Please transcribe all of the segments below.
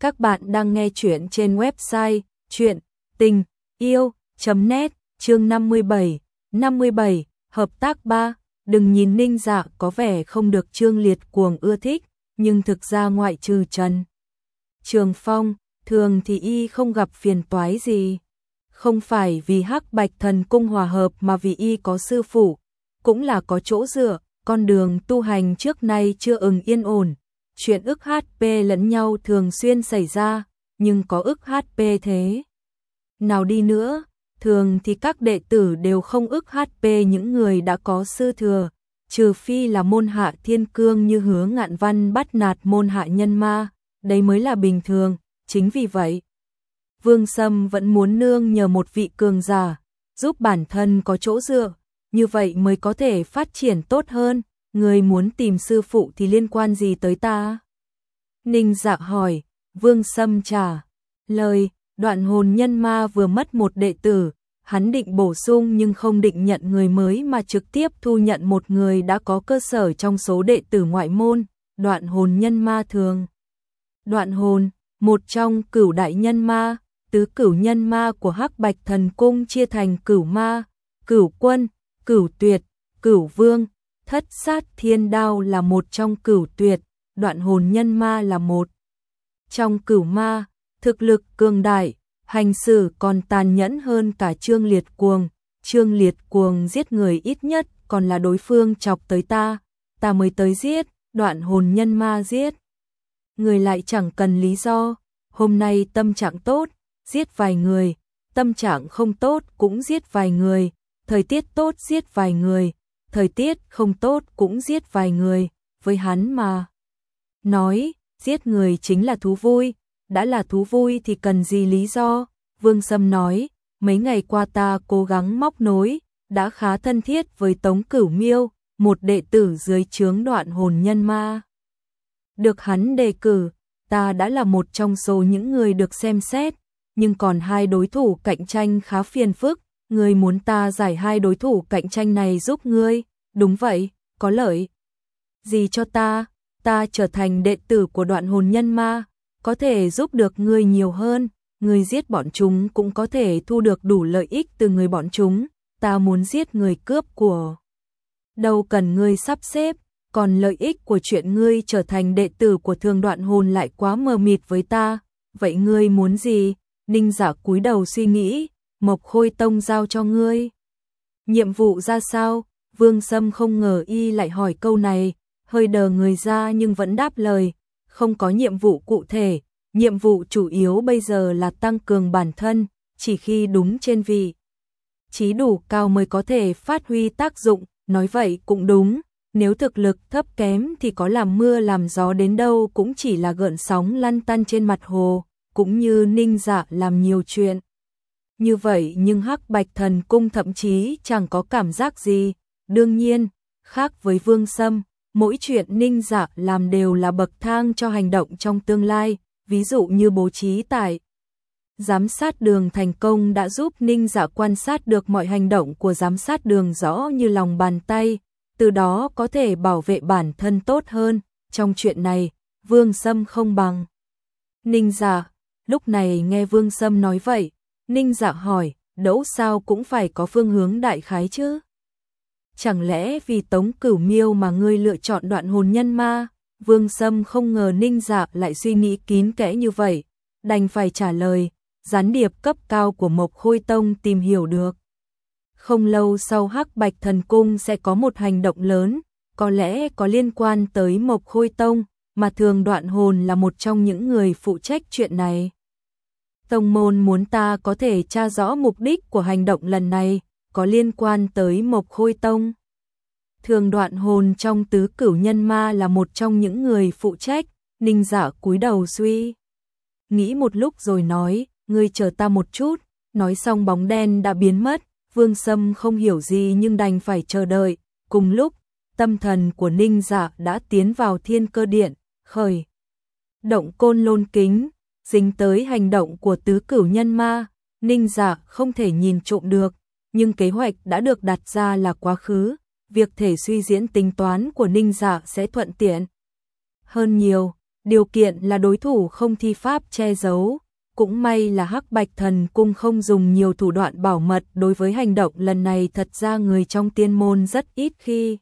Các bạn đang nghe chuyện trên website chuyện tình yêu.net chương 57, 57, hợp tác 3. Đừng nhìn ninh dạ có vẻ không được trương liệt cuồng ưa thích, nhưng thực ra ngoại trừ Trần. Trường Phong, thường thì y không gặp phiền toái gì. Không phải vì hắc bạch thần cung hòa hợp mà vì y có sư phụ, cũng là có chỗ dựa, con đường tu hành trước nay chưa ừng yên ổn. Chuyện ức HP lẫn nhau thường xuyên xảy ra, nhưng có ức HP thế. Nào đi nữa, thường thì các đệ tử đều không ức HP những người đã có sư thừa, trừ phi là môn hạ thiên cương như hứa ngạn văn bắt nạt môn hạ nhân ma, đấy mới là bình thường, chính vì vậy. Vương Sâm vẫn muốn nương nhờ một vị cường giả, giúp bản thân có chỗ dựa, như vậy mới có thể phát triển tốt hơn, người muốn tìm sư phụ thì liên quan gì tới ta? Ninh dạ hỏi, Vương Sâm trả lời, đoạn hồn nhân ma vừa mất một đệ tử, hắn định bổ sung nhưng không định nhận người mới mà trực tiếp thu nhận một người đã có cơ sở trong số đệ tử ngoại môn, đoạn hồn nhân ma thường. Đoạn hồn, một trong cửu đại nhân ma, tứ cửu nhân ma của Hắc Bạch Thần Cung chia thành cửu ma, cửu quân, cửu tuyệt, cửu vương, thất sát thiên đao là một trong cửu tuyệt, đoạn hồn nhân ma là một. Trong cửu ma, thực lực cường đại, hành xử còn tàn nhẫn hơn cả Trương Liệt Cuồng. Trương Liệt Cuồng giết người ít nhất còn là đối phương chọc tới ta, ta mới tới giết, đoạn hồn nhân ma giết. Người lại chẳng cần lý do, hôm nay tâm trạng tốt, giết vài người, tâm trạng không tốt cũng giết vài người, thời tiết tốt giết vài người, thời tiết không tốt cũng giết vài người, với hắn mà. Nói, giết người chính là thú vui, đã là thú vui thì cần gì lý do? Vương Sâm nói, mấy ngày qua ta cố gắng móc nối, đã khá thân thiết với Tống Cửu Miêu, một đệ tử dưới trướng đoạn hồn nhân ma. Được hắn đề cử, ta đã là một trong số những người được xem xét, nhưng còn hai đối thủ cạnh tranh khá phiền phức, ngươi muốn ta giải hai đối thủ cạnh tranh này giúp ngươi, đúng vậy, có lợi. Gì cho ta, ta trở thành đệ tử của đoạn hồn nhân ma, có thể giúp được ngươi nhiều hơn, ngươi giết bọn chúng cũng có thể thu được đủ lợi ích từ người bọn chúng, ta muốn giết người cướp của. Đâu cần ngươi sắp xếp, còn lợi ích của chuyện ngươi trở thành đệ tử của thương đoạn hồn lại quá mờ mịt với ta, vậy ngươi muốn gì? Ninh giả cúi đầu suy nghĩ, Mộc Khôi Tông giao cho ngươi. Nhiệm vụ ra sao? Vương Sâm không ngờ y lại hỏi câu này, hơi đờ người ra nhưng vẫn đáp lời, không có nhiệm vụ cụ thể, nhiệm vụ chủ yếu bây giờ là tăng cường bản thân, chỉ khi đúng trên vị. Chí đủ cao mới có thể phát huy tác dụng, nói vậy cũng đúng, nếu thực lực thấp kém thì có làm mưa làm gió đến đâu cũng chỉ là gợn sóng lăn tăn trên mặt hồ, cũng như ninh dạ làm nhiều chuyện. Như vậy nhưng hắc bạch thần cung thậm chí chẳng có cảm giác gì, đương nhiên, khác với vương sâm, mỗi chuyện ninh dạ làm đều là bậc thang cho hành động trong tương lai, ví dụ như bố trí tại. Giám sát đường thành công đã giúp ninh dạ quan sát được mọi hành động của giám sát đường rõ như lòng bàn tay, từ đó có thể bảo vệ bản thân tốt hơn, trong chuyện này, vương sâm không bằng. Ninh dạ, lúc này nghe vương sâm nói vậy, ninh dạ hỏi, đẫu sao cũng phải có phương hướng đại khái chứ? Chẳng lẽ vì tống cửu miêu mà ngươi lựa chọn đoạn hồn nhân ma? Vương Sâm không ngờ ninh dạ lại suy nghĩ kín kẽ như vậy, đành phải trả lời, gián điệp cấp cao của Mộc Khôi Tông tìm hiểu được. Không lâu sau Hắc Bạch Thần Cung sẽ có một hành động lớn, có lẽ có liên quan tới Mộc Khôi Tông, mà thường đoạn hồn là một trong những người phụ trách chuyện này. Tông môn muốn ta có thể tra rõ mục đích của hành động lần này, có liên quan tới Mộc Khôi Tông. Thường đoạn hồn trong tứ cửu nhân ma là một trong những người phụ trách, ninh giả cúi đầu suy. Nghĩ một lúc rồi nói, ngươi chờ ta một chút, nói xong bóng đen đã biến mất, vương sâm không hiểu gì nhưng đành phải chờ đợi, cùng lúc, tâm thần của ninh giả đã tiến vào thiên cơ điện, khởi. Động côn lôn kính, dính tới hành động của tứ cửu nhân ma, ninh giả không thể nhìn trộm được, nhưng kế hoạch đã được đặt ra là quá khứ, việc thể suy diễn tính toán của ninh giả sẽ thuận tiện. Hơn nhiều, điều kiện là đối thủ không thi pháp che giấu. Cũng may là Hắc Bạch Thần Cung không dùng nhiều thủ đoạn bảo mật đối với hành động lần này thật ra người trong tiên môn rất ít khi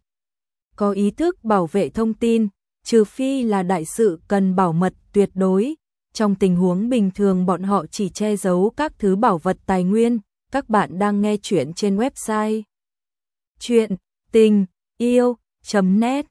có ý thức bảo vệ thông tin, trừ phi là đại sự cần bảo mật tuyệt đối. Trong tình huống bình thường bọn họ chỉ che giấu các thứ bảo vật tài nguyên. Các bạn đang nghe chuyện trên website chuyện tình yêu.net